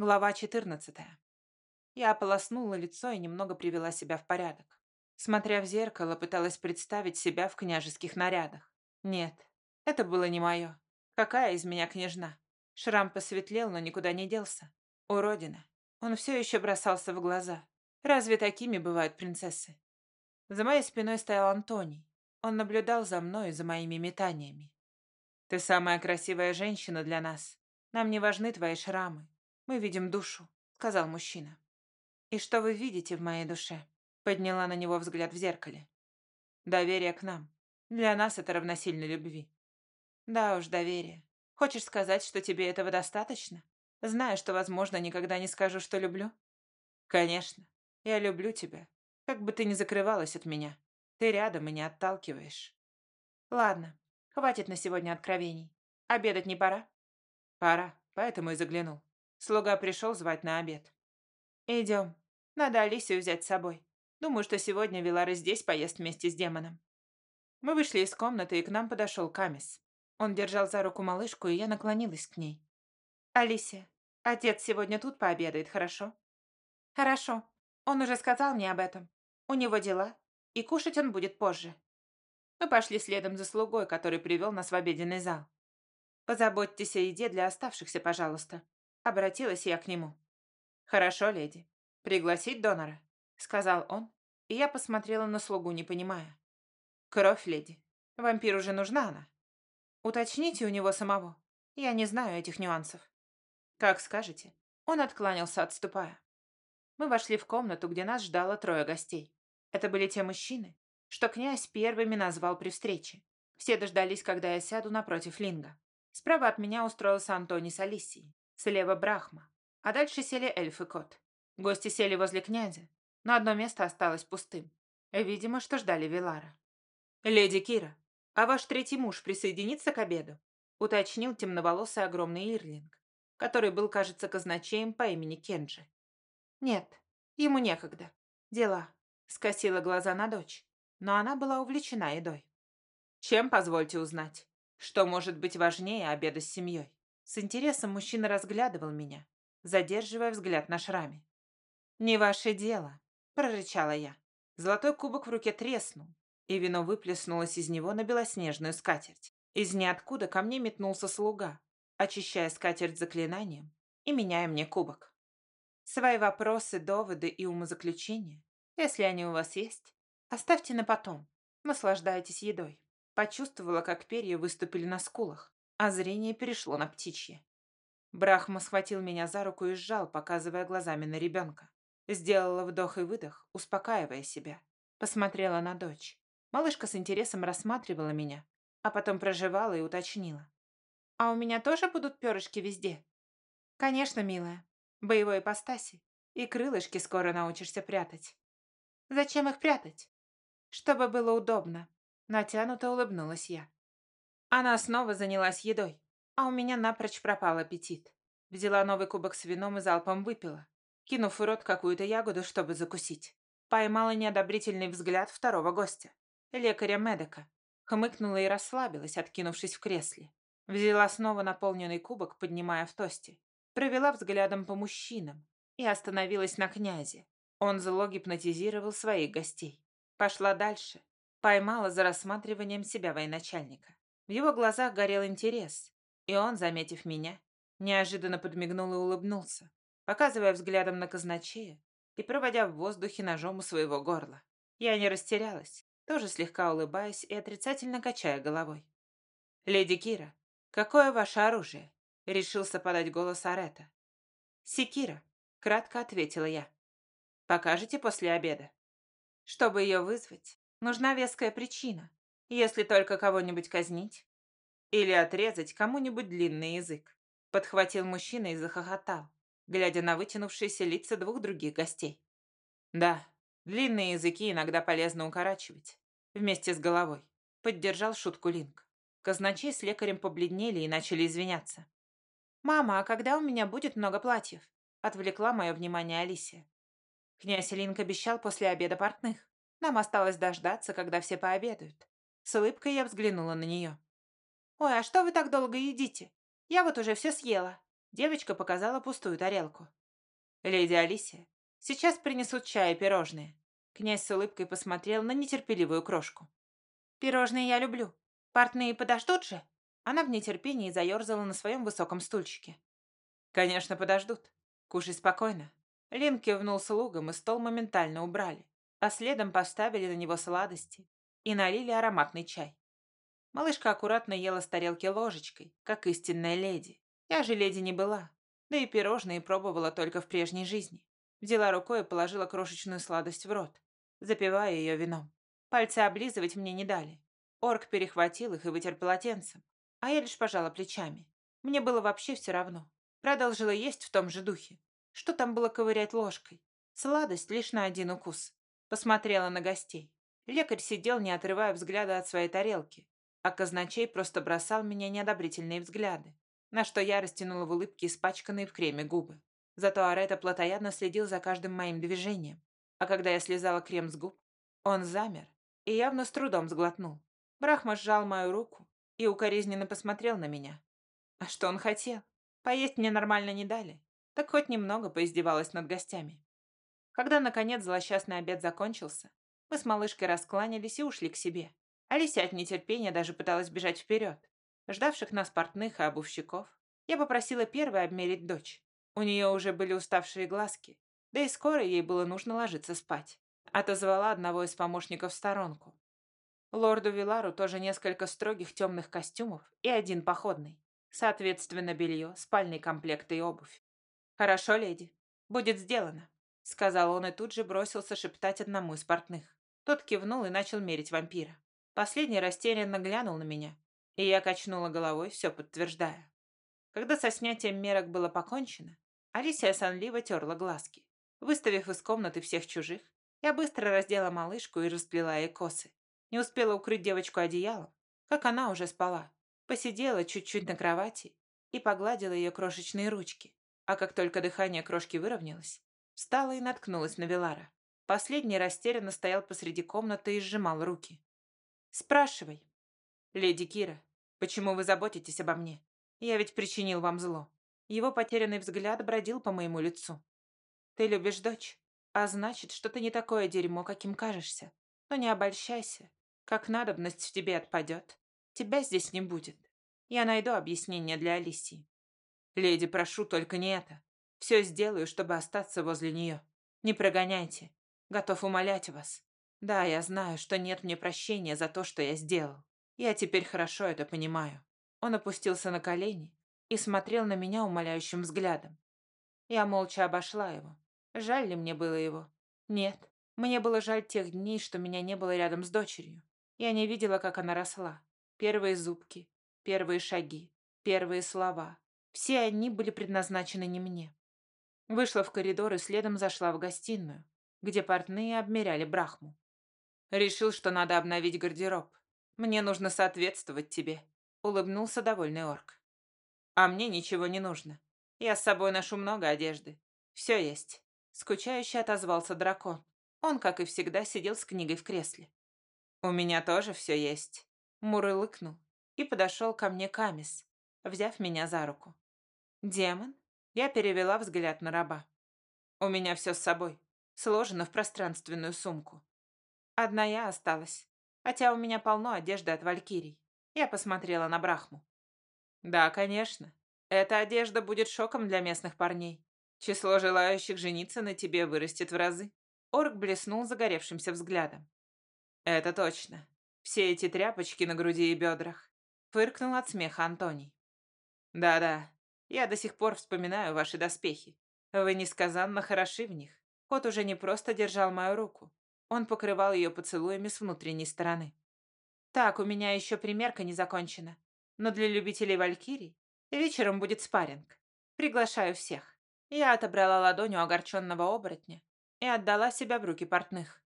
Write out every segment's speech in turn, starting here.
Глава 14. Я ополоснула лицо и немного привела себя в порядок. Смотря в зеркало, пыталась представить себя в княжеских нарядах. Нет, это было не мое. Какая из меня княжна? Шрам посветлел, но никуда не делся. Уродина. Он все еще бросался в глаза. Разве такими бывают принцессы? За моей спиной стоял Антоний. Он наблюдал за мной и за моими метаниями. «Ты самая красивая женщина для нас. Нам не важны твои шрамы. Мы видим душу», — сказал мужчина. «И что вы видите в моей душе?» Подняла на него взгляд в зеркале. «Доверие к нам. Для нас это равносильно любви». «Да уж, доверие. Хочешь сказать, что тебе этого достаточно? Зная, что, возможно, никогда не скажу, что люблю?» «Конечно. Я люблю тебя. Как бы ты ни закрывалась от меня. Ты рядом и не отталкиваешь». «Ладно, хватит на сегодня откровений. Обедать не пора?» «Пора, поэтому и заглянул. Слуга пришел звать на обед. «Идем. Надо Алисию взять с собой. Думаю, что сегодня Вилара здесь поест вместе с демоном». Мы вышли из комнаты, и к нам подошел Камис. Он держал за руку малышку, и я наклонилась к ней. «Алисия, отец сегодня тут пообедает, хорошо?» «Хорошо. Он уже сказал мне об этом. У него дела, и кушать он будет позже». Мы пошли следом за слугой, который привел нас в обеденный зал. «Позаботьтесь о еде для оставшихся, пожалуйста», Обратилась я к нему. «Хорошо, леди. Пригласить донора?» Сказал он, и я посмотрела на слугу, не понимая. «Кровь, леди. Вампиру же нужна она. Уточните у него самого. Я не знаю этих нюансов». «Как скажете». Он откланялся, отступая. Мы вошли в комнату, где нас ждало трое гостей. Это были те мужчины, что князь первыми назвал при встрече. Все дождались, когда я сяду напротив Линга. Справа от меня устроился Антоний с Алисией. Слева Брахма. А дальше сели эльф и кот. Гости сели возле князя, но одно место осталось пустым. Видимо, что ждали Вилара. «Леди Кира, а ваш третий муж присоединится к обеду?» уточнил темноволосый огромный Ирлинг, который был, кажется, казначеем по имени Кенджи. «Нет, ему некогда. Дела», — скосила глаза на дочь, но она была увлечена едой. «Чем, позвольте узнать? Что может быть важнее обеда с семьей?» С интересом мужчина разглядывал меня, задерживая взгляд на шраме. «Не ваше дело», — прорычала я. Золотой кубок в руке треснул, и вино выплеснулось из него на белоснежную скатерть. Из ниоткуда ко мне метнулся слуга, очищая скатерть заклинанием и меняя мне кубок. Свои вопросы, доводы и умозаключения, если они у вас есть, оставьте на потом. Наслаждайтесь едой. Почувствовала, как перья выступили на скулах а зрение перешло на птичье. Брахма схватил меня за руку и сжал, показывая глазами на ребенка. Сделала вдох и выдох, успокаивая себя. Посмотрела на дочь. Малышка с интересом рассматривала меня, а потом проживала и уточнила. «А у меня тоже будут перышки везде?» «Конечно, милая. Боевой ипостаси. И крылышки скоро научишься прятать». «Зачем их прятать?» «Чтобы было удобно». Натянуто улыбнулась я. Она снова занялась едой, а у меня напрочь пропал аппетит. Взяла новый кубок с вином и залпом выпила, кинув в рот какую-то ягоду, чтобы закусить. Поймала неодобрительный взгляд второго гостя, лекаря Медека. Хмыкнула и расслабилась, откинувшись в кресле. Взяла снова наполненный кубок, поднимая в тосте. Провела взглядом по мужчинам и остановилась на князе. Он зло гипнотизировал своих гостей. Пошла дальше. Поймала за рассматриванием себя военачальника. В его глазах горел интерес, и он, заметив меня, неожиданно подмигнул и улыбнулся, показывая взглядом на казначея и проводя в воздухе ножом у своего горла. Я не растерялась, тоже слегка улыбаясь и отрицательно качая головой. «Леди Кира, какое ваше оружие?» — решился подать голос Арета. «Секира», — кратко ответила я. «Покажете после обеда?» Чтобы ее вызвать, нужна веская причина, если только кого-нибудь казнить. Или отрезать кому-нибудь длинный язык. Подхватил мужчина и захохотал, глядя на вытянувшиеся лица двух других гостей. Да, длинные языки иногда полезно укорачивать. Вместе с головой. Поддержал шутку Линк. Казначей с лекарем побледнели и начали извиняться. «Мама, а когда у меня будет много платьев?» Отвлекла мое внимание Алисия. Князь Линк обещал после обеда портных. Нам осталось дождаться, когда все пообедают. С улыбкой я взглянула на нее. «Ой, а что вы так долго едите? Я вот уже все съела». Девочка показала пустую тарелку. «Леди Алисия, сейчас принесут чай и пирожные». Князь с улыбкой посмотрел на нетерпеливую крошку. «Пирожные я люблю. Портные подождут же?» Она в нетерпении заерзала на своем высоком стульчике. «Конечно, подождут. Кушай спокойно». Лин кивнул слугам, и стол моментально убрали, а следом поставили на него сладости и налили ароматный чай. Малышка аккуратно ела с тарелки ложечкой, как истинная леди. Я же леди не была, да и пирожные пробовала только в прежней жизни. Взяла рукой и положила крошечную сладость в рот, запивая ее вином. Пальцы облизывать мне не дали. Орк перехватил их и вытер полотенцем, а я лишь пожала плечами. Мне было вообще все равно. Продолжила есть в том же духе. Что там было ковырять ложкой? Сладость лишь на один укус. Посмотрела на гостей. Лекарь сидел, не отрывая взгляда от своей тарелки, а казначей просто бросал меня неодобрительные взгляды, на что я растянула в улыбке испачканные в креме губы. Зато Арета плотоядно следил за каждым моим движением, а когда я слезала крем с губ, он замер и явно с трудом сглотнул. Брахма сжал мою руку и укоризненно посмотрел на меня. А что он хотел? Поесть мне нормально не дали, так хоть немного поиздевалась над гостями. Когда, наконец, злосчастный обед закончился, мы с малышкой раскланялись и ушли к себе. Алисия от нетерпения даже пыталась бежать вперед. Ждавших нас портных и обувщиков я попросила первой обмерить дочь. У нее уже были уставшие глазки, да и скоро ей было нужно ложиться спать. Отозвала одного из помощников в сторонку. Лорду Вилару тоже несколько строгих темных костюмов и один походный. Соответственно, белье, спальный комплект и обувь. «Хорошо, леди. Будет сделано», — сказал он и тут же бросился шептать одному из портных. Тот кивнул и начал мерить вампира. Последний растерянно глянул на меня, и я качнула головой, все подтверждая. Когда со снятием мерок было покончено, Алисия сонливо терла глазки. Выставив из комнаты всех чужих, я быстро раздела малышку и расплела ей косы. Не успела укрыть девочку одеялом, как она уже спала. Посидела чуть-чуть на кровати и погладила ее крошечные ручки. А как только дыхание крошки выровнялось, встала и наткнулась на Велара. Последний растерянно стоял посреди комнаты и сжимал руки. «Спрашивай». «Леди Кира, почему вы заботитесь обо мне? Я ведь причинил вам зло». Его потерянный взгляд бродил по моему лицу. «Ты любишь дочь, а значит, что ты не такое дерьмо, каким кажешься. Но не обольщайся. Как надобность в тебе отпадет, тебя здесь не будет. Я найду объяснение для Алисии. Леди, прошу, только не это. Все сделаю, чтобы остаться возле нее. Не прогоняйте. Готов умолять вас. Да, я знаю, что нет мне прощения за то, что я сделал. Я теперь хорошо это понимаю. Он опустился на колени и смотрел на меня умоляющим взглядом. Я молча обошла его. Жаль ли мне было его? Нет. Мне было жаль тех дней, что меня не было рядом с дочерью. Я не видела, как она росла. Первые зубки, первые шаги, первые слова. Все они были предназначены не мне. Вышла в коридор и следом зашла в гостиную, где портные обмеряли брахму. Решил, что надо обновить гардероб. Мне нужно соответствовать тебе. Улыбнулся довольный орк. А мне ничего не нужно. Я с собой ношу много одежды. Все есть. Скучающе отозвался дракон. Он, как и всегда, сидел с книгой в кресле. У меня тоже все есть. Мурлыкнул и подошел ко мне Камис, взяв меня за руку. «Демон?» Я перевела взгляд на раба. «У меня все с собой, сложено в пространственную сумку. Одна я осталась, хотя у меня полно одежды от валькирий. Я посмотрела на Брахму. Да, конечно. Эта одежда будет шоком для местных парней. Число желающих жениться на тебе вырастет в разы. Орк блеснул загоревшимся взглядом. Это точно. Все эти тряпочки на груди и бедрах. Фыркнул от смеха Антоний. Да-да, я до сих пор вспоминаю ваши доспехи. Вы несказанно хороши в них. Кот уже не просто держал мою руку. Он покрывал ее поцелуями с внутренней стороны. «Так, у меня еще примерка не закончена. Но для любителей валькирий вечером будет спарринг. Приглашаю всех». Я отобрала ладонь у огорченного оборотня и отдала себя в руки портных.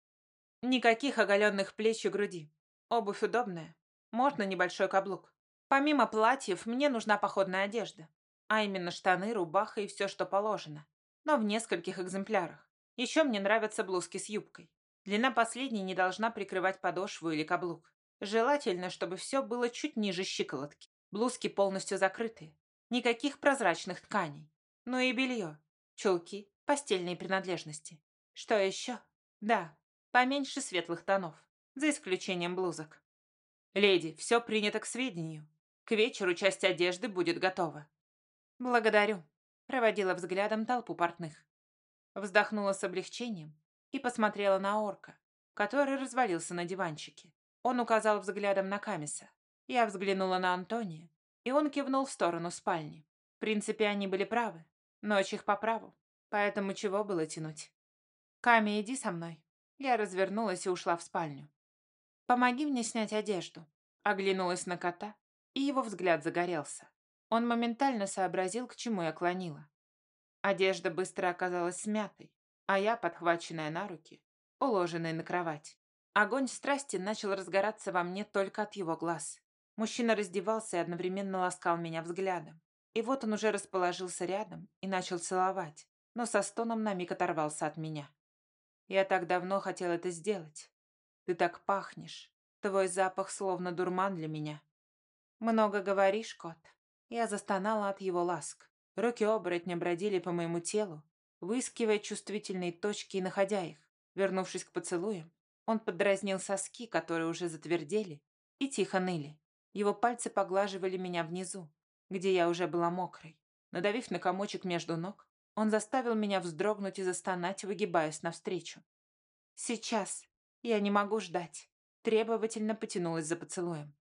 Никаких оголенных плеч и груди. Обувь удобная. Можно небольшой каблук. Помимо платьев, мне нужна походная одежда. А именно штаны, рубаха и все, что положено. Но в нескольких экземплярах. Еще мне нравятся блузки с юбкой. Длина последней не должна прикрывать подошву или каблук. Желательно, чтобы все было чуть ниже щиколотки. Блузки полностью закрытые. Никаких прозрачных тканей. Ну и белье, чулки, постельные принадлежности. Что еще? Да, поменьше светлых тонов, за исключением блузок. Леди, все принято к сведению. К вечеру часть одежды будет готова. Благодарю. Проводила взглядом толпу портных. Вздохнула с облегчением и посмотрела на орка, который развалился на диванчике. Он указал взглядом на Камиса. Я взглянула на Антония, и он кивнул в сторону спальни. В принципе, они были правы. Ночь их по праву. Поэтому чего было тянуть? «Ками, иди со мной». Я развернулась и ушла в спальню. «Помоги мне снять одежду». Оглянулась на кота, и его взгляд загорелся. Он моментально сообразил, к чему я клонила. Одежда быстро оказалась смятой, а я, подхваченная на руки, уложенная на кровать. Огонь страсти начал разгораться во мне только от его глаз. Мужчина раздевался и одновременно ласкал меня взглядом. И вот он уже расположился рядом и начал целовать, но со стоном на миг оторвался от меня. Я так давно хотел это сделать. Ты так пахнешь. Твой запах словно дурман для меня. Много говоришь, кот. Я застонала от его ласк. Руки оборотня бродили по моему телу, выискивая чувствительные точки и находя их. Вернувшись к поцелуям, он подразнил соски, которые уже затвердели, и тихо ныли. Его пальцы поглаживали меня внизу, где я уже была мокрой. Надавив на комочек между ног, он заставил меня вздрогнуть и застонать, выгибаясь навстречу. «Сейчас. Я не могу ждать». Требовательно потянулась за поцелуем.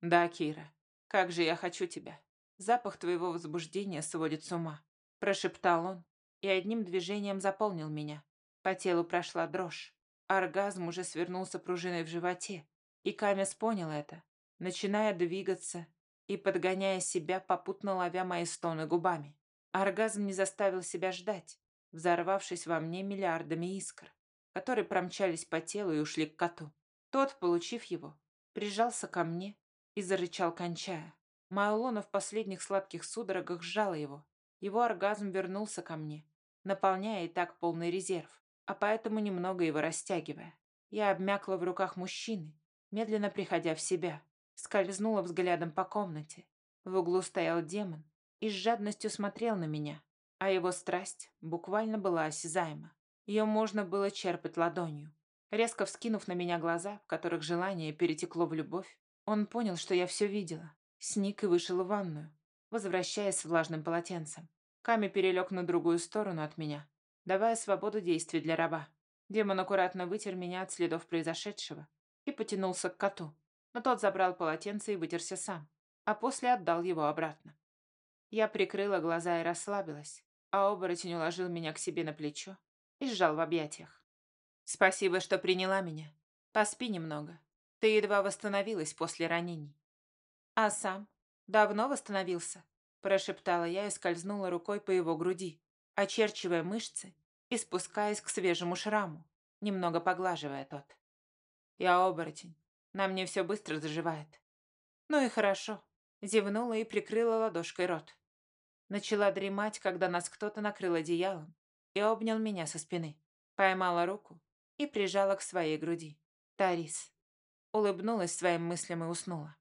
«Да, Кира, как же я хочу тебя. Запах твоего возбуждения сводит с ума», – прошептал он и одним движением заполнил меня. По телу прошла дрожь. Оргазм уже свернулся пружиной в животе, и Камес понял это, начиная двигаться и подгоняя себя, попутно ловя мои стоны губами. Оргазм не заставил себя ждать, взорвавшись во мне миллиардами искр, которые промчались по телу и ушли к коту. Тот, получив его, прижался ко мне и зарычал, кончая. Майлона в последних сладких судорогах сжала его. Его оргазм вернулся ко мне, наполняя и так полный резерв, а поэтому немного его растягивая. Я обмякла в руках мужчины, медленно приходя в себя, скользнула взглядом по комнате. В углу стоял демон и с жадностью смотрел на меня, а его страсть буквально была осязаема. Ее можно было черпать ладонью. Резко вскинув на меня глаза, в которых желание перетекло в любовь, он понял, что я все видела, Сник и вышел в ванную, возвращаясь с влажным полотенцем. Ками перелег на другую сторону от меня, давая свободу действий для раба. Демон аккуратно вытер меня от следов произошедшего и потянулся к коту, но тот забрал полотенце и вытерся сам, а после отдал его обратно. Я прикрыла глаза и расслабилась, а оборотень уложил меня к себе на плечо и сжал в объятиях. «Спасибо, что приняла меня. Поспи немного. Ты едва восстановилась после ранений. «А сам? Давно восстановился?» Прошептала я и скользнула рукой по его груди, очерчивая мышцы и спускаясь к свежему шраму, немного поглаживая тот. «Я оборотень. На мне все быстро заживает». «Ну и хорошо», — зевнула и прикрыла ладошкой рот. Начала дремать, когда нас кто-то накрыл одеялом и обнял меня со спины. Поймала руку и прижала к своей груди. Тарис. Улыбнулась своим мыслям и уснула.